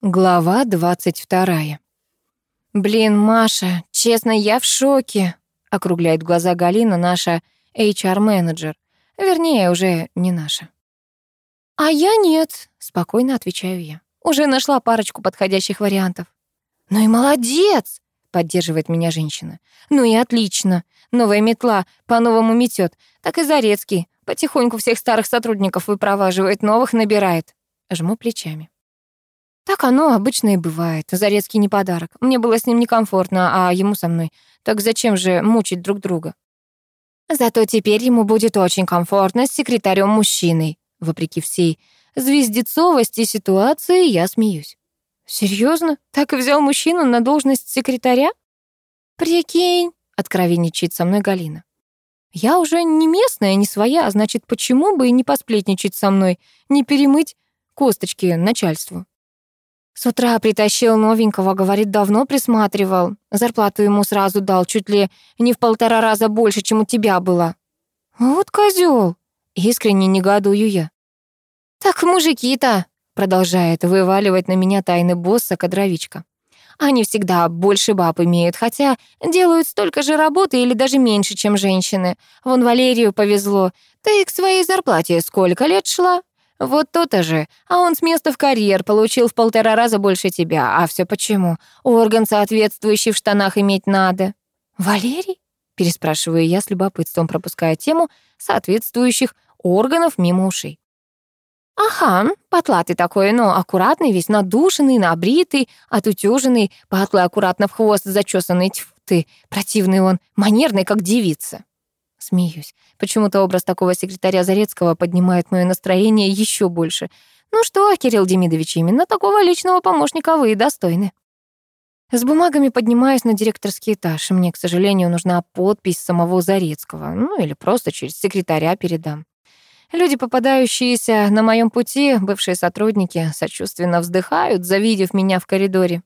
Глава 22. «Блин, Маша, честно, я в шоке», — округляет глаза Галина, наша HR-менеджер. Вернее, уже не наша. «А я нет», — спокойно отвечаю я. «Уже нашла парочку подходящих вариантов». «Ну и молодец!» — поддерживает меня женщина. «Ну и отлично. Новая метла по-новому метет. Так и Зарецкий. Потихоньку всех старых сотрудников выпроваживает, новых набирает». Жму плечами. Так оно обычно и бывает. Зарецкий не подарок. Мне было с ним некомфортно, а ему со мной. Так зачем же мучить друг друга? Зато теперь ему будет очень комфортно с секретарем-мужчиной. Вопреки всей звездецовости ситуации, я смеюсь. Серьезно? Так и взял мужчину на должность секретаря? Прикинь, откровенничает со мной Галина. Я уже не местная, не своя, а значит, почему бы и не посплетничать со мной, не перемыть косточки начальству? С утра притащил новенького, говорит, давно присматривал. Зарплату ему сразу дал, чуть ли не в полтора раза больше, чем у тебя было. Вот козел. Искренне негодую я. Так мужики-то, продолжает вываливать на меня тайны босса кадровичка. Они всегда больше баб имеют, хотя делают столько же работы или даже меньше, чем женщины. Вон Валерию повезло. Ты к своей зарплате сколько лет шла? Вот то-то же. А он с места в карьер получил в полтора раза больше тебя. А все почему? Орган соответствующий в штанах иметь надо. Валерий? Переспрашиваю я с любопытством, пропуская тему соответствующих органов мимо ушей. Ага, потлатый такой, но аккуратный, весь надушенный, набритый, отутюженный, патлы аккуратно в хвост зачесанный, тьфу ты, противный он, манерный, как девица. Смеюсь. Почему-то образ такого секретаря Зарецкого поднимает мое настроение еще больше. Ну что, Кирилл Демидович, именно такого личного помощника вы и достойны. С бумагами поднимаюсь на директорский этаж. Мне, к сожалению, нужна подпись самого Зарецкого. Ну или просто через секретаря передам. Люди, попадающиеся на моем пути, бывшие сотрудники, сочувственно вздыхают, завидев меня в коридоре,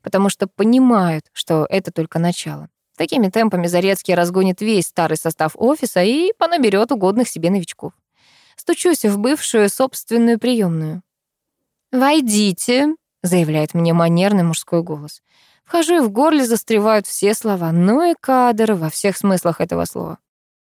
потому что понимают, что это только начало. Такими темпами Зарецкий разгонит весь старый состав офиса и понаберет угодных себе новичков. Стучусь в бывшую собственную приемную. «Войдите», — заявляет мне манерный мужской голос. Вхожу и в горле застревают все слова, ну и кадр во всех смыслах этого слова.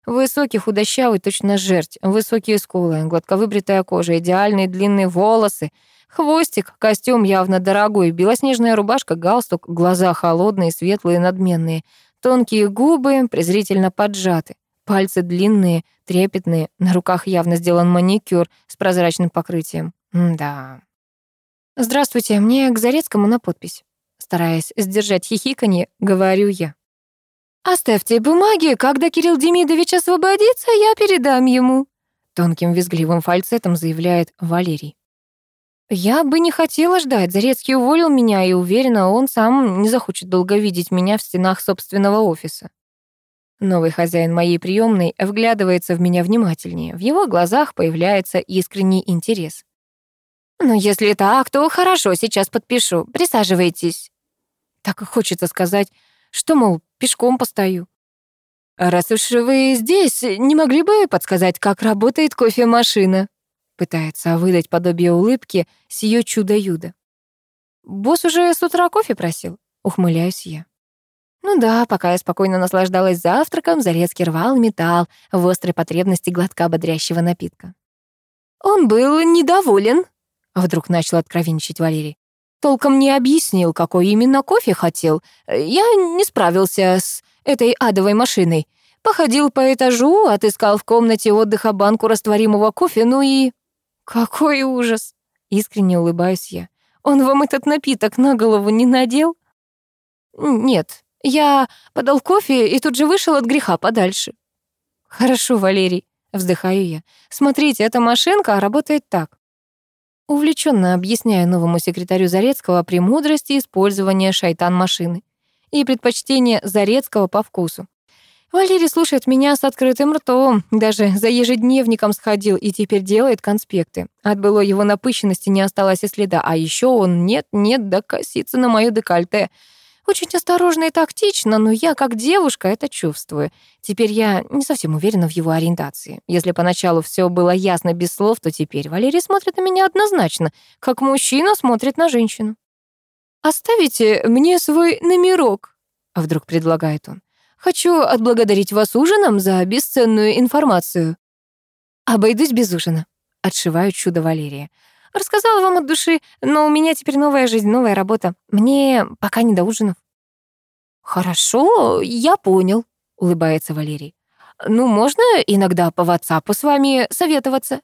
Высокий, худощавый, точно жерть, высокие скулы, гладко выбритая кожа, идеальные длинные волосы, хвостик, костюм явно дорогой, белоснежная рубашка, галстук, глаза холодные, светлые, надменные, Тонкие губы презрительно поджаты, пальцы длинные, трепетные, на руках явно сделан маникюр с прозрачным покрытием. М да. «Здравствуйте, мне к Зарецкому на подпись». Стараясь сдержать хихиканье, говорю я. «Оставьте бумаги, когда Кирилл Демидович освободится, я передам ему», тонким визгливым фальцетом заявляет Валерий. Я бы не хотела ждать. Зарецкий уволил меня, и уверена, он сам не захочет долго видеть меня в стенах собственного офиса. Новый хозяин моей приемной вглядывается в меня внимательнее. В его глазах появляется искренний интерес. «Ну, если так, то хорошо, сейчас подпишу. Присаживайтесь». Так и хочется сказать, что, мол, пешком постою. «Раз уж вы здесь, не могли бы подсказать, как работает кофемашина?» Пытается выдать подобие улыбки сие чудо-юдо. «Босс уже с утра кофе просил?» Ухмыляюсь я. Ну да, пока я спокойно наслаждалась завтраком, Зарецкий рвал металл в острой потребности глотка бодрящего напитка. «Он был недоволен», — вдруг начал откровенничать Валерий. «Толком не объяснил, какой именно кофе хотел. Я не справился с этой адовой машиной. Походил по этажу, отыскал в комнате отдыха банку растворимого кофе, ну и...» «Какой ужас!» — искренне улыбаюсь я. «Он вам этот напиток на голову не надел?» «Нет, я подал кофе и тут же вышел от греха подальше». «Хорошо, Валерий», — вздыхаю я. «Смотрите, эта машинка работает так». Увлеченно объясняю новому секретарю Зарецкого премудрости использования шайтан-машины и предпочтение Зарецкого по вкусу. Валерий слушает меня с открытым ртом, даже за ежедневником сходил и теперь делает конспекты. От былой его напыщенности не осталось и следа, а еще он нет-нет да косится на мою декольте. Очень осторожно и тактично, но я, как девушка, это чувствую. Теперь я не совсем уверена в его ориентации. Если поначалу все было ясно без слов, то теперь Валерий смотрит на меня однозначно, как мужчина смотрит на женщину. «Оставите мне свой номерок», — вдруг предлагает он. «Хочу отблагодарить вас ужином за бесценную информацию». «Обойдусь без ужина», — отшиваю чудо Валерия. Рассказала вам от души, но у меня теперь новая жизнь, новая работа. Мне пока не до ужинов». «Хорошо, я понял», — улыбается Валерий. «Ну, можно иногда по WhatsApp с вами советоваться?»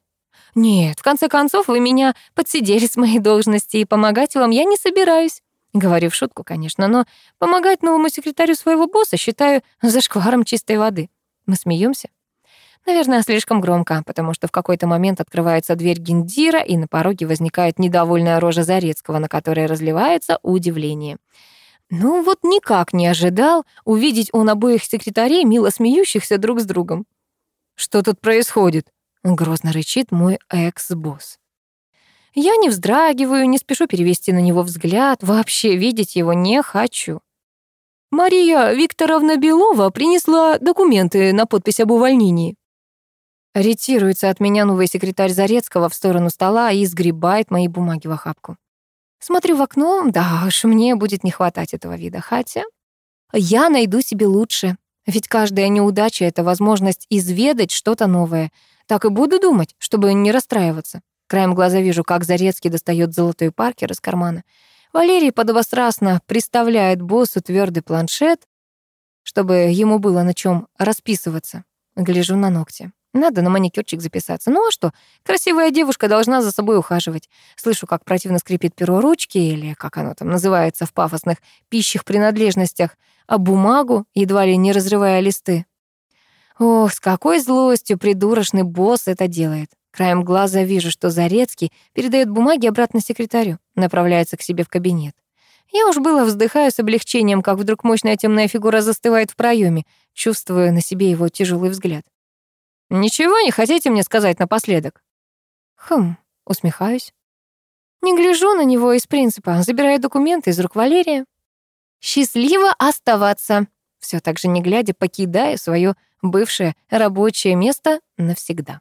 «Нет, в конце концов, вы меня подсидели с моей должности, и помогать вам я не собираюсь». Говорю в шутку, конечно, но помогать новому секретарю своего босса считаю зашкваром чистой воды. Мы смеемся. Наверное, слишком громко, потому что в какой-то момент открывается дверь Гендира, и на пороге возникает недовольная рожа Зарецкого, на которой разливается удивление. Ну вот никак не ожидал увидеть он обоих секретарей, мило смеющихся друг с другом. «Что тут происходит?» — грозно рычит мой экс-босс. Я не вздрагиваю, не спешу перевести на него взгляд, вообще видеть его не хочу. Мария Викторовна Белова принесла документы на подпись об увольнении. Ретируется от меня новый секретарь Зарецкого в сторону стола и сгребает мои бумаги в охапку. Смотрю в окно, да уж, мне будет не хватать этого вида, хотя я найду себе лучше. Ведь каждая неудача — это возможность изведать что-то новое. Так и буду думать, чтобы не расстраиваться. Краем глаза вижу, как Зарецкий достает золотой паркер из кармана. Валерий подобострастно приставляет боссу твердый планшет, чтобы ему было на чем расписываться. Гляжу на ногти. Надо на маникюрчик записаться. Ну а что? Красивая девушка должна за собой ухаживать. Слышу, как противно скрипит перо ручки, или как оно там называется в пафосных пищих принадлежностях, а бумагу, едва ли не разрывая листы. Ох, с какой злостью придурочный босс это делает. Краем глаза вижу, что Зарецкий передает бумаги обратно секретарю, направляется к себе в кабинет. Я уж было вздыхаю с облегчением, как вдруг мощная темная фигура застывает в проеме, чувствуя на себе его тяжелый взгляд. «Ничего не хотите мне сказать напоследок?» «Хм», — усмехаюсь. Не гляжу на него из принципа, забираю документы из рук Валерия. «Счастливо оставаться!» Все так же не глядя, покидая свое бывшее рабочее место навсегда.